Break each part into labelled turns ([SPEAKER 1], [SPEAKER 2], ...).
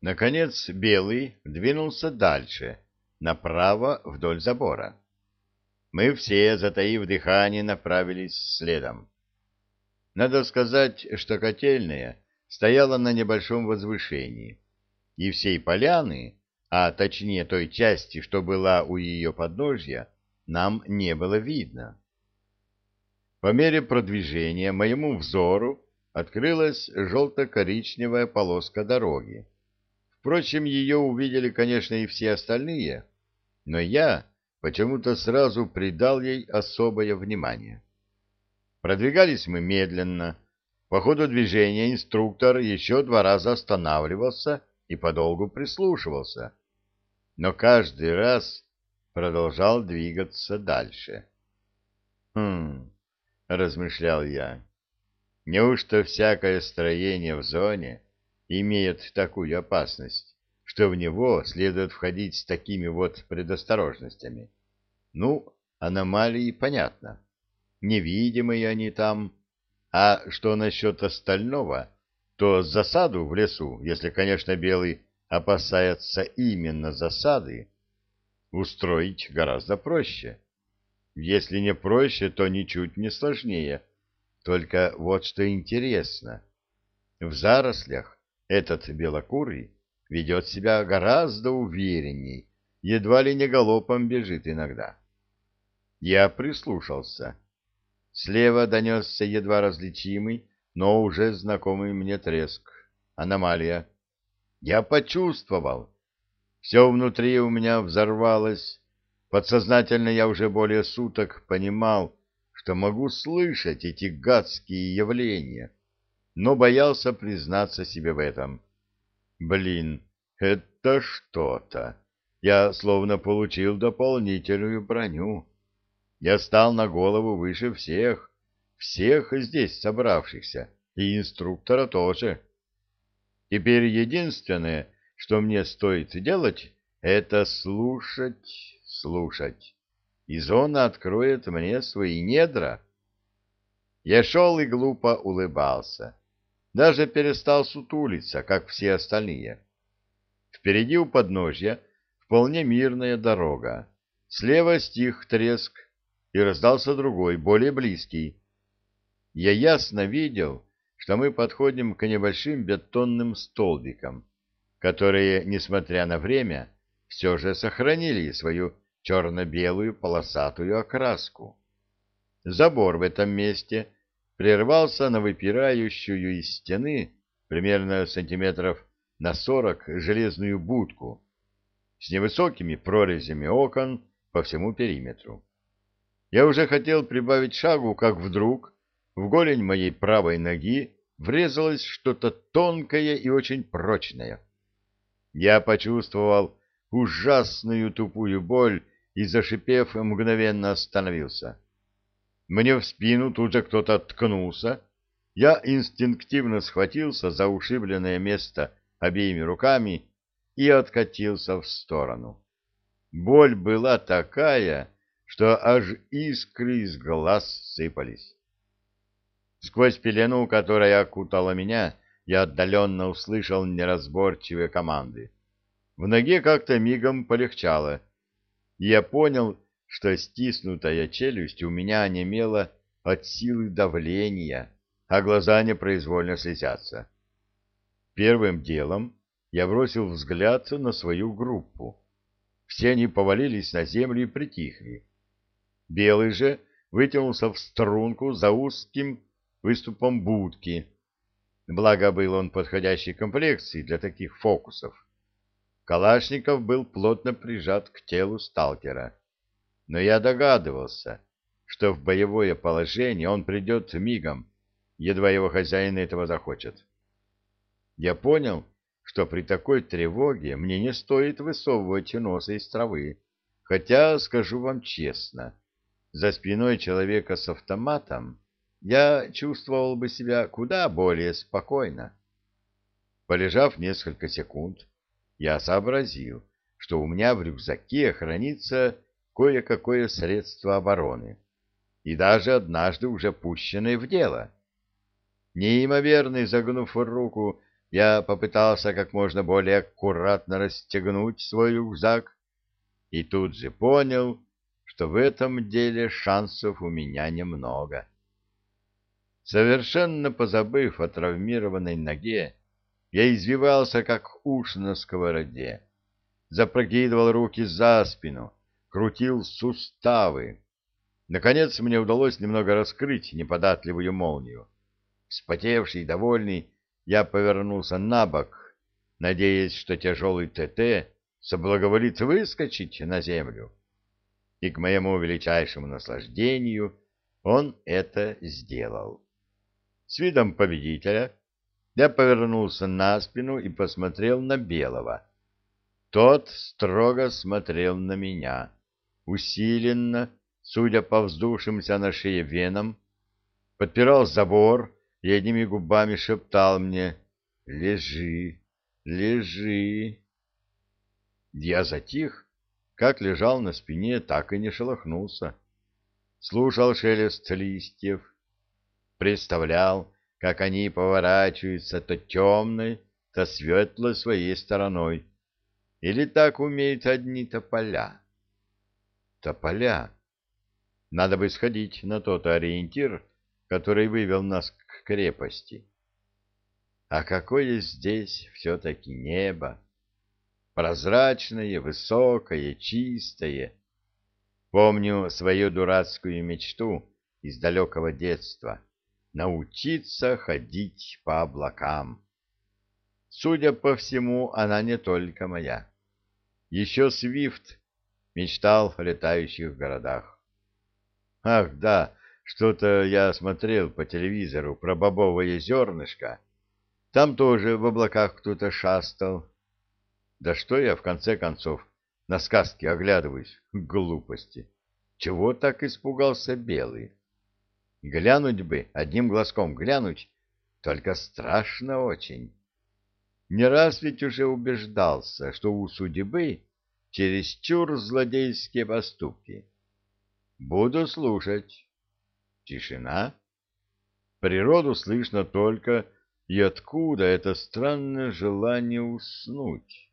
[SPEAKER 1] Наконец Белый двинулся дальше, направо вдоль забора. Мы все, затаив дыхание, направились следом. Надо сказать, что котельная стояла на небольшом возвышении, и всей поляны, а точнее той части, что была у ее подножья, нам не было видно. По мере продвижения моему взору открылась желто-коричневая полоска дороги. Впрочем, ее увидели, конечно, и все остальные, но я почему-то сразу придал ей особое внимание. Продвигались мы медленно. По ходу движения инструктор еще два раза останавливался и подолгу прислушивался, но каждый раз продолжал двигаться дальше. «Хм...» — размышлял я. «Неужто всякое строение в зоне имеет такую опасность, что в него следует входить с такими вот предосторожностями? Ну, аномалии понятно. Невидимые они там. А что насчет остального, то засаду в лесу, если, конечно, Белый опасается именно засады, устроить гораздо проще. Если не проще, то ничуть не сложнее. Только вот что интересно. В зарослях этот белокурый ведет себя гораздо уверенней, едва ли не галопом бежит иногда. Я прислушался. Слева донесся едва различимый, но уже знакомый мне треск. Аномалия. Я почувствовал, все внутри у меня взорвалось. Подсознательно я уже более суток понимал, что могу слышать эти гадские явления, но боялся признаться себе в этом. Блин, это что-то. Я словно получил дополнительную броню. Я стал на голову выше всех, всех здесь собравшихся, и инструктора тоже. Теперь единственное — что мне стоит делать, это слушать, слушать. И зона откроет мне свои недра. Я шел и глупо улыбался. Даже перестал сутулиться, как все остальные. Впереди у подножья вполне мирная дорога. Слева стих треск, и раздался другой, более близкий. Я ясно видел, что мы подходим к небольшим бетонным столбикам которые, несмотря на время, все же сохранили свою черно-белую полосатую окраску. Забор в этом месте прервался на выпирающую из стены примерно сантиметров на сорок железную будку с невысокими прорезями окон по всему периметру. Я уже хотел прибавить шагу, как вдруг в голень моей правой ноги врезалось что-то тонкое и очень прочное. Я почувствовал ужасную тупую боль и, зашипев, мгновенно остановился. Мне в спину тут же кто-то ткнулся. Я инстинктивно схватился за ушибленное место обеими руками и откатился в сторону. Боль была такая, что аж искры из глаз сыпались. Сквозь пелену, которая окутала меня, я отдаленно услышал неразборчивые команды. В ноге как-то мигом полегчало, я понял, что стиснутая челюсть у меня онемела от силы давления, а глаза непроизвольно слезятся. Первым делом я бросил взгляд на свою группу. Все они повалились на землю и притихли. Белый же вытянулся в струнку за узким выступом будки, Благо был он подходящей комплекции для таких фокусов. Калашников был плотно прижат к телу сталкера. Но я догадывался, что в боевое положение он придет мигом, едва его хозяин этого захочет. Я понял, что при такой тревоге мне не стоит высовывать носа из травы, хотя, скажу вам честно, за спиной человека с автоматом я чувствовал бы себя куда более спокойно. Полежав несколько секунд, я сообразил, что у меня в рюкзаке хранится кое-какое средство обороны, и даже однажды уже пущенное в дело. Неимоверно изогнув руку я попытался как можно более аккуратно расстегнуть свой рюкзак и тут же понял, что в этом деле шансов у меня немного. Совершенно позабыв о травмированной ноге, я извивался, как уж на сковороде, запрокидывал руки за спину, крутил суставы. Наконец мне удалось немного раскрыть неподатливую молнию. Вспотевший и довольный, я повернулся на бок, надеясь, что тяжелый ТТ соблаговолит выскочить на землю. И к моему величайшему наслаждению он это сделал. С видом победителя я повернулся на спину и посмотрел на Белого. Тот строго смотрел на меня, усиленно, судя по вздувшимся на шее венам, подпирал забор и одними губами шептал мне «Лежи, лежи». Я затих, как лежал на спине, так и не шелохнулся. Слушал шелест листьев, представлял, как они поворачиваются то темной, то светлой своей стороной. Или так умеют одни тополя. Тополя. Надо бы сходить на тот ориентир, который вывел нас к крепости. А какое здесь все-таки небо! Прозрачное, высокое, чистое. Помню свою дурацкую мечту из далекого детства — научиться ходить по облакам. Судя по всему, она не только моя. Еще Свифт мечтал о летающих городах. Ах, да, что-то я смотрел по телевизору про бобовое зернышко. Там тоже в облаках кто-то шастал. Да что я, в конце концов, на сказки оглядываюсь? Глупости. Чего так испугался белый? Глянуть бы, одним глазком глянуть, только страшно очень. Не раз ведь уже убеждался, что у судьбы чересчур злодейские поступки. Буду слушать. Тишина. Природу слышно только, и откуда это странное желание уснуть?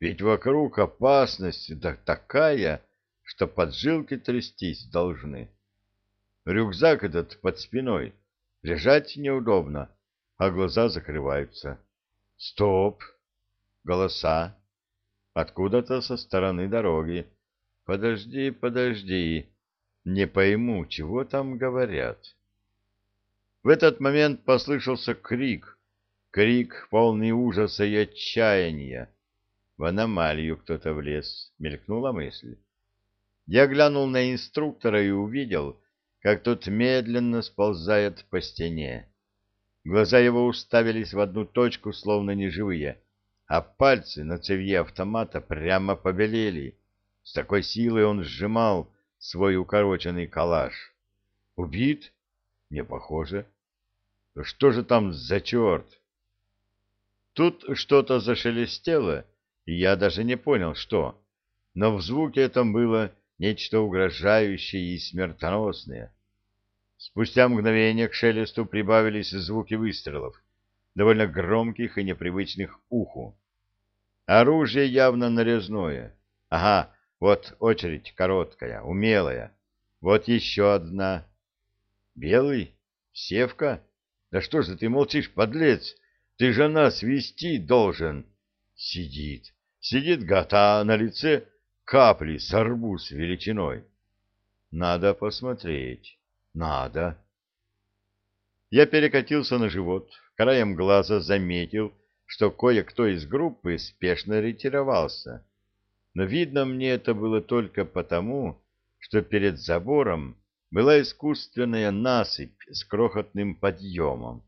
[SPEAKER 1] Ведь вокруг опасность да такая, что поджилки трястись должны. Рюкзак этот под спиной. Лежать неудобно, а глаза закрываются. Стоп! Голоса. Откуда-то со стороны дороги. Подожди, подожди. Не пойму, чего там говорят. В этот момент послышался крик. Крик, полный ужаса и отчаяния. В аномалию кто-то влез, мелькнула мысль. Я глянул на инструктора и увидел, как тот медленно сползает по стене. Глаза его уставились в одну точку, словно неживые, а пальцы на цевье автомата прямо побелели. С такой силой он сжимал свой укороченный калаш. Убит? Не похоже. Что же там за черт? Тут что-то зашелестело, и я даже не понял, что. Но в звуке этом было нечто угрожающее и смертоносное. Спустя мгновение к шелесту прибавились звуки выстрелов, довольно громких и непривычных уху. Оружие явно нарезное. Ага, вот очередь короткая, умелая. Вот еще одна. Белый? Севка? Да что же ты молчишь, подлец? Ты же нас вести должен. Сидит, сидит гад, а на лице капли с арбуз величиной. Надо посмотреть. Надо. Я перекатился на живот, краем глаза заметил, что кое-кто из группы спешно ретировался. Но видно мне это было только потому, что перед забором была искусственная насыпь с крохотным подъемом,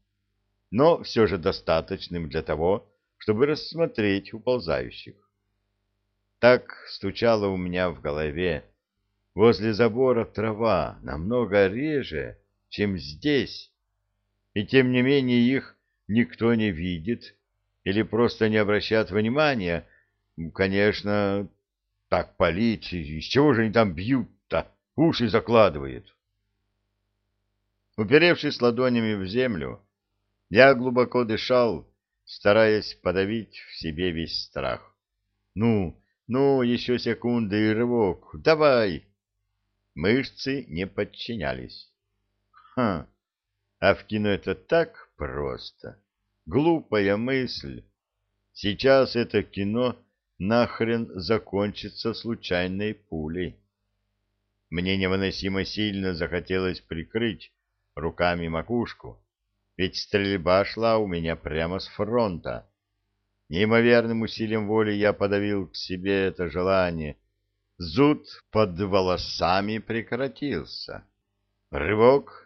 [SPEAKER 1] но все же достаточным для того, чтобы рассмотреть уползающих. Так стучало у меня в голове. Возле забора трава намного реже, чем здесь, и тем не менее их никто не видит или просто не обращает внимания. Конечно, так палить, из чего же они там бьют-то, уши закладывают. Уперевшись ладонями в землю, я глубоко дышал стараясь подавить в себе весь страх. «Ну, ну, еще секунды и рывок. Давай!» Мышцы не подчинялись. «Ха! А в кино это так просто. Глупая мысль. Сейчас это кино нахрен закончится случайной пулей. Мне невыносимо сильно захотелось прикрыть руками макушку, ведь стрельба шла у меня прямо с фронта. Неимоверным усилием воли я подавил к себе это желание. Зуд под волосами прекратился. Рывок,